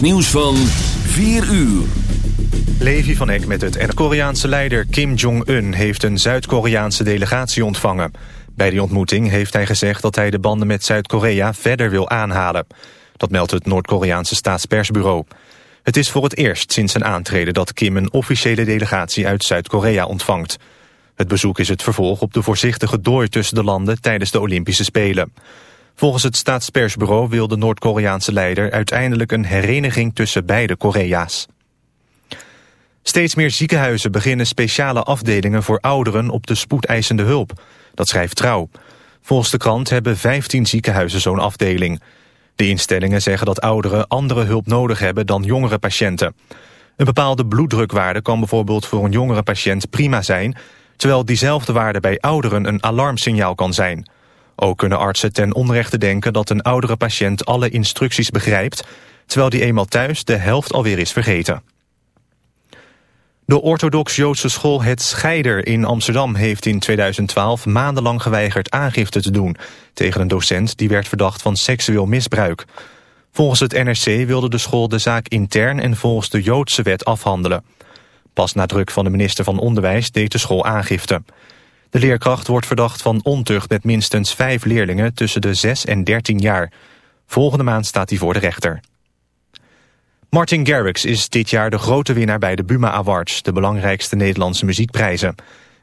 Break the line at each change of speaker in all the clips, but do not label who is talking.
Nieuws van 4 uur.
Levi van Eck met het en Koreaanse leider Kim Jong-un heeft een Zuid-Koreaanse delegatie ontvangen. Bij die ontmoeting heeft hij gezegd dat hij de banden met Zuid-Korea verder wil aanhalen. Dat meldt het Noord-Koreaanse staatspersbureau. Het is voor het eerst sinds zijn aantreden dat Kim een officiële delegatie uit Zuid-Korea ontvangt. Het bezoek is het vervolg op de voorzichtige dooi tussen de landen tijdens de Olympische Spelen. Volgens het staatspersbureau wil de Noord-Koreaanse leider uiteindelijk een hereniging tussen beide Korea's. Steeds meer ziekenhuizen beginnen speciale afdelingen voor ouderen op de spoedeisende hulp. Dat schrijft Trouw. Volgens de krant hebben 15 ziekenhuizen zo'n afdeling. De instellingen zeggen dat ouderen andere hulp nodig hebben dan jongere patiënten. Een bepaalde bloeddrukwaarde kan bijvoorbeeld voor een jongere patiënt prima zijn... terwijl diezelfde waarde bij ouderen een alarmsignaal kan zijn... Ook kunnen artsen ten onrechte denken dat een oudere patiënt alle instructies begrijpt... terwijl die eenmaal thuis de helft alweer is vergeten. De orthodox-Joodse school Het Scheider in Amsterdam heeft in 2012 maandenlang geweigerd aangifte te doen tegen een docent die werd verdacht van seksueel misbruik. Volgens het NRC wilde de school de zaak intern en volgens de Joodse wet afhandelen. Pas na druk van de minister van Onderwijs deed de school aangifte. De leerkracht wordt verdacht van ontucht met minstens vijf leerlingen tussen de 6 en 13 jaar. Volgende maand staat hij voor de rechter. Martin Garrix is dit jaar de grote winnaar bij de Buma Awards, de belangrijkste Nederlandse muziekprijzen.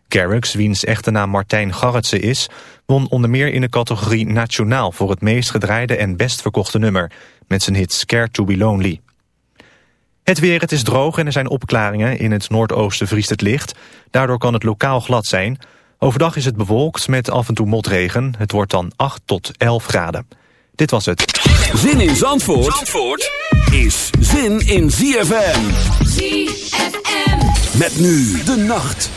Garrix, wiens echte naam Martijn Garretsen is, won onder meer in de categorie Nationaal voor het meest gedraaide en best verkochte nummer, met zijn hit Scared to be Lonely. Het weer, het is droog en er zijn opklaringen. In het noordoosten vriest het licht. Daardoor kan het lokaal glad zijn. Overdag is het bewolkt met af en toe motregen. Het wordt dan 8 tot 11 graden. Dit was het.
Zin in Zandvoort, Zandvoort is zin in ZFM. ZFM. Met nu de nacht.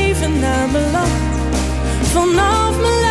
even naar me lacht. Vanaf mijn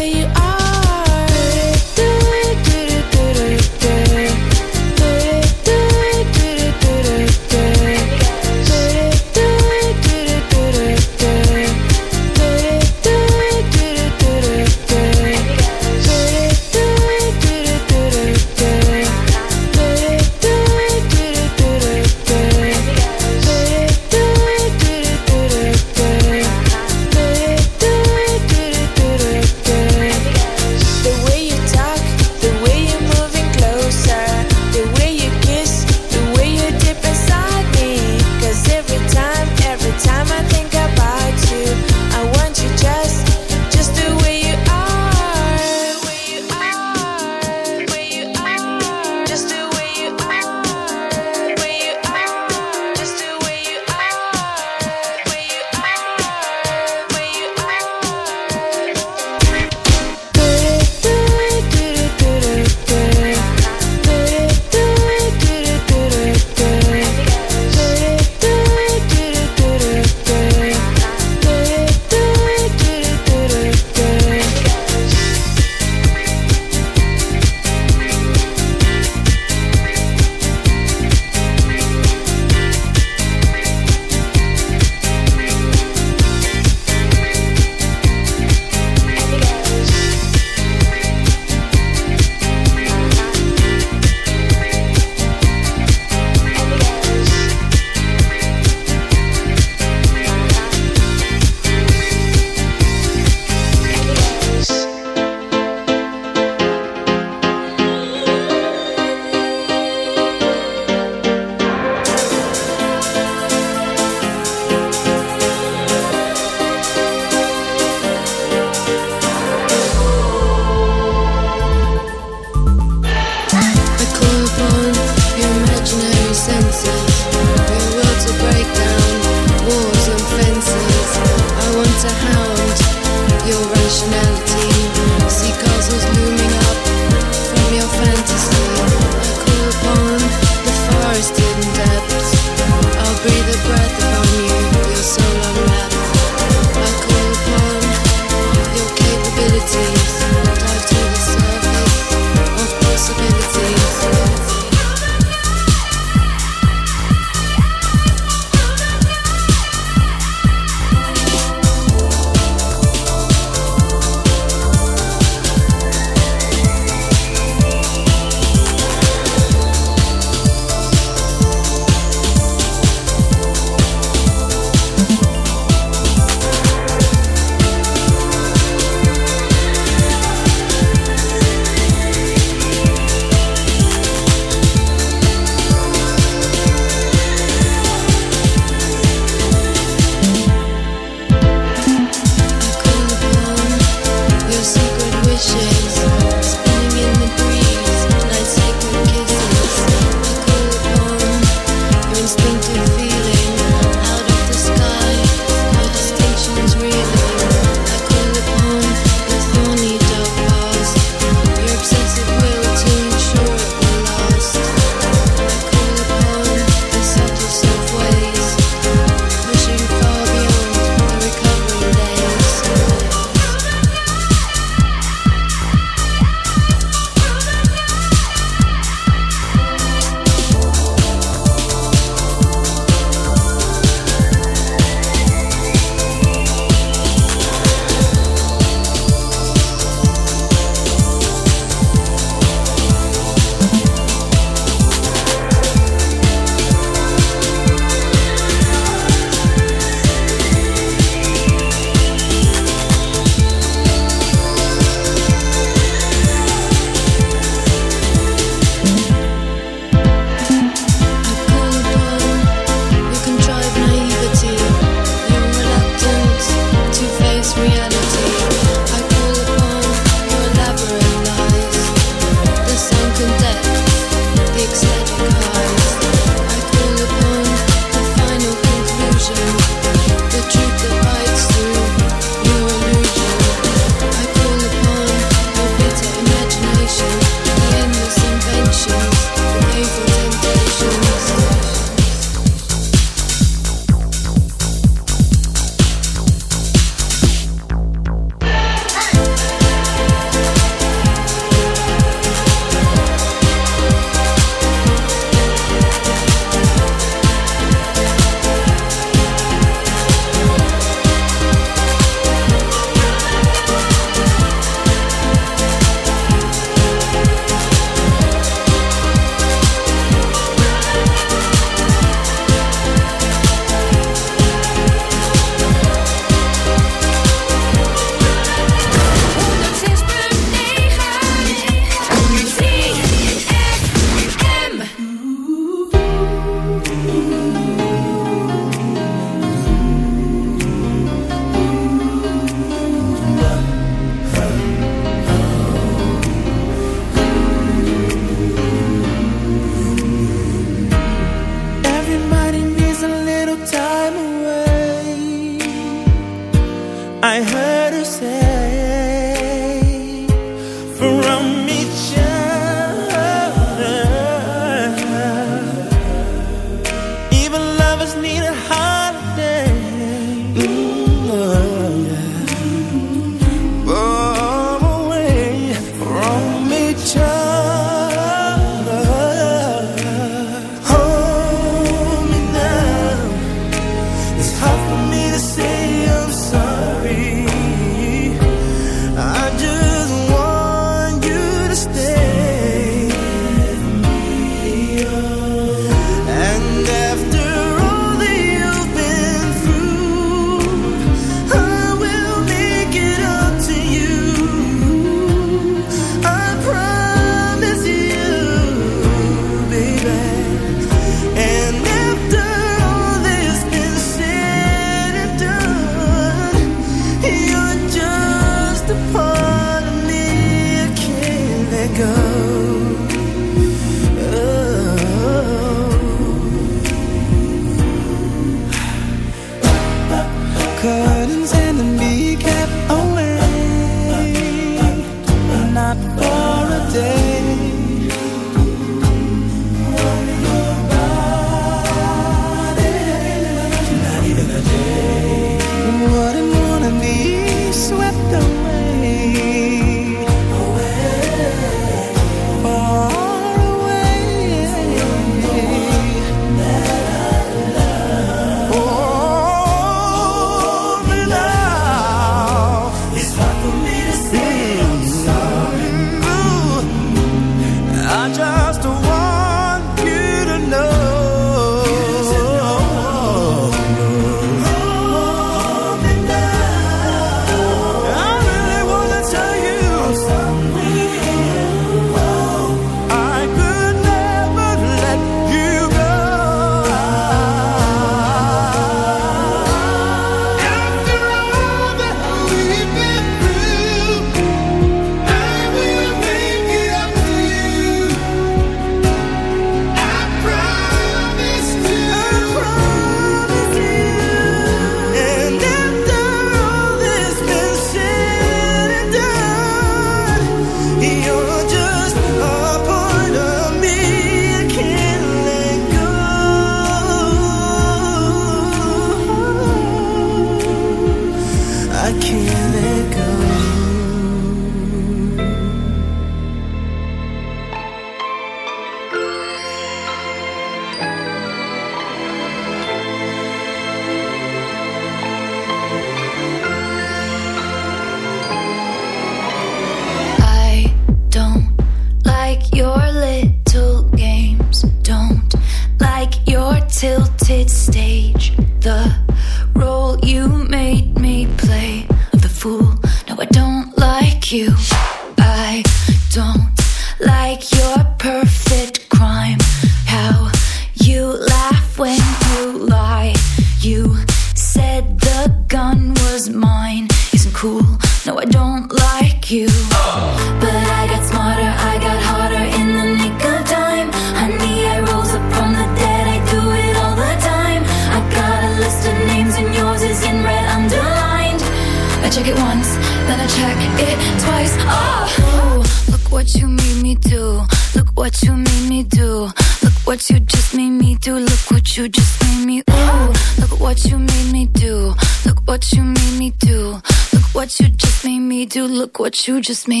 you just
made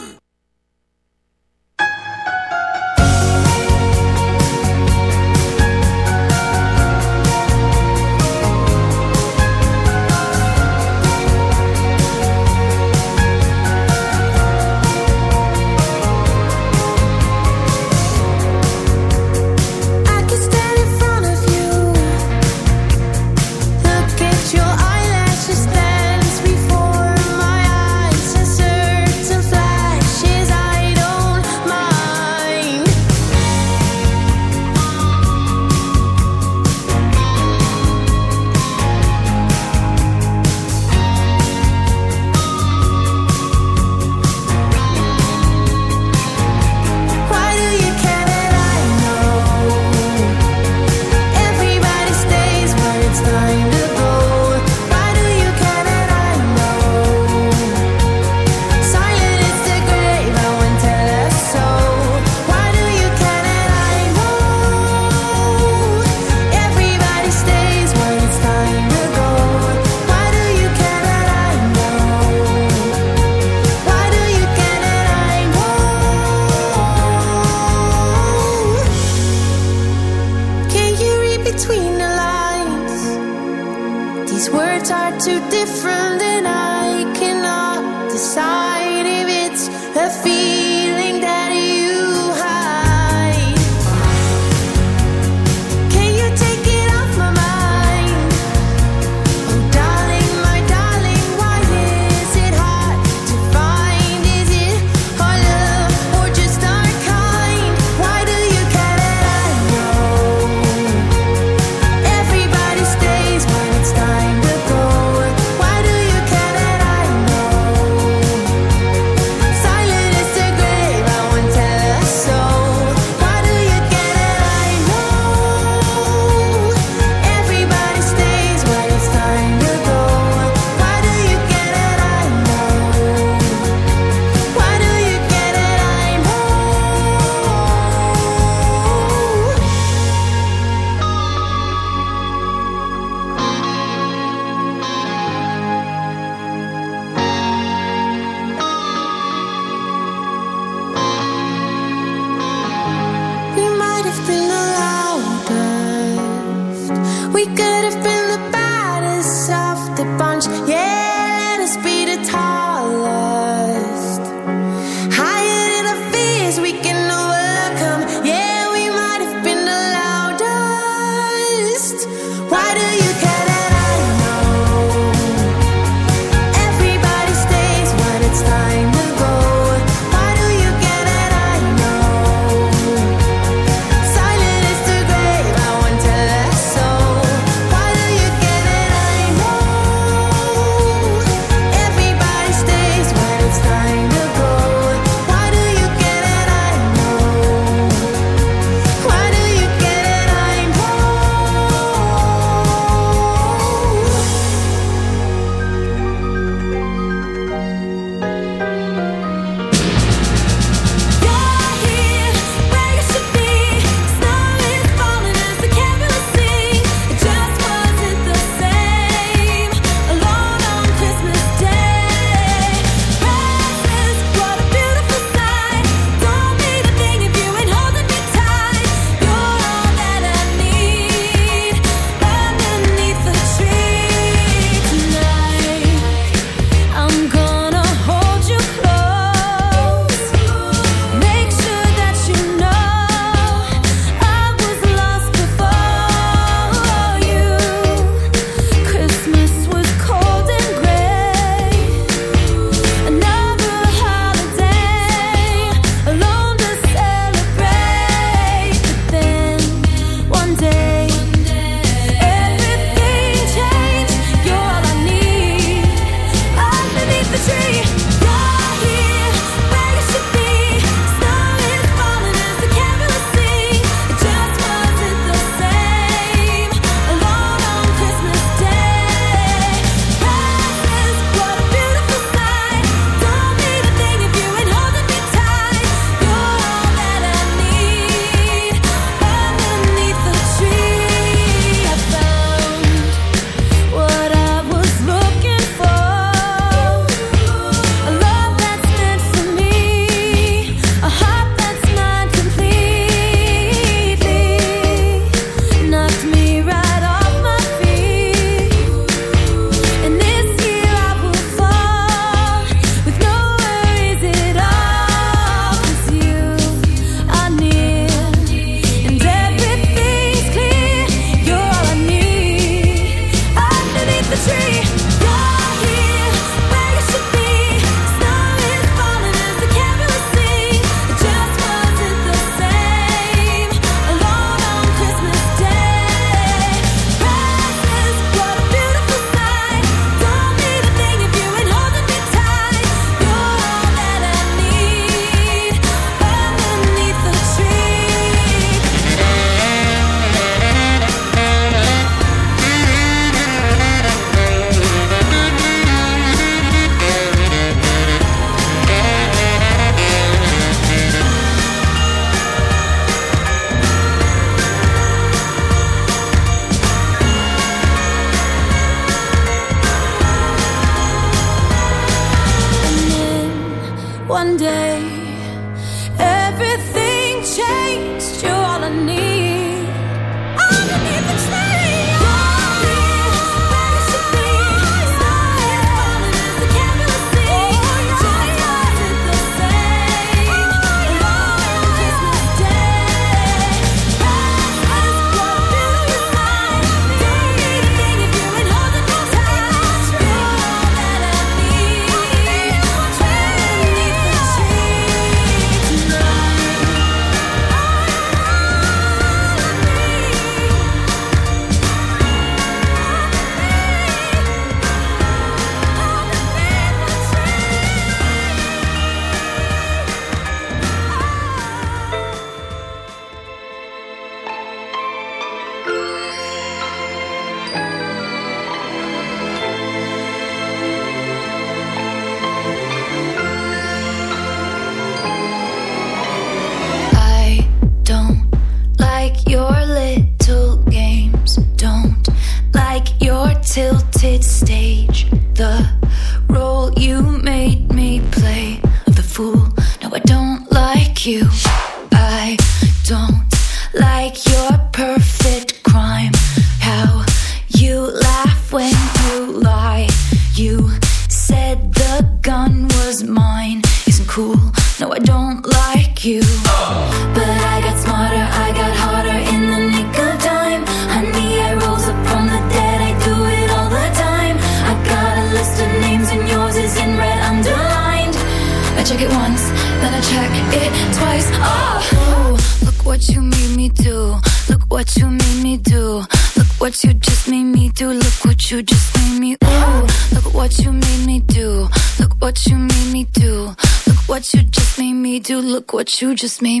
you
just made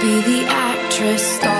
be the actress
star.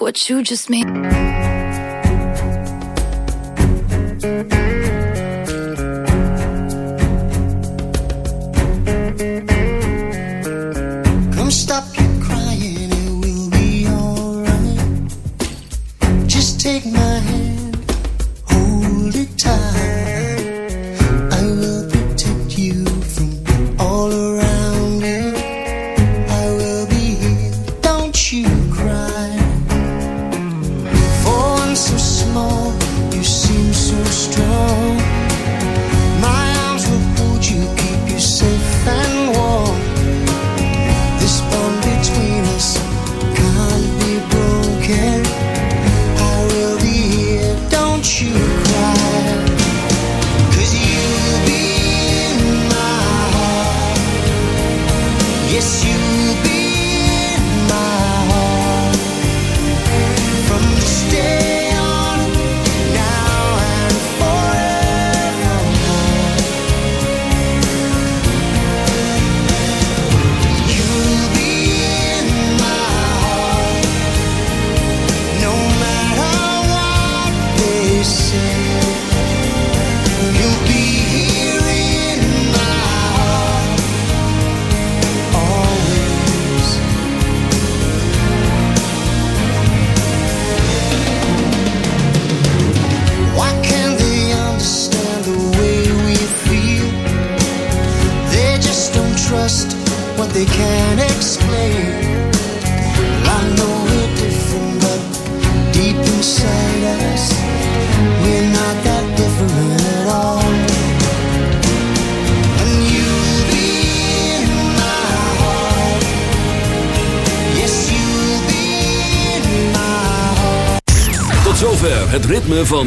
what you just made.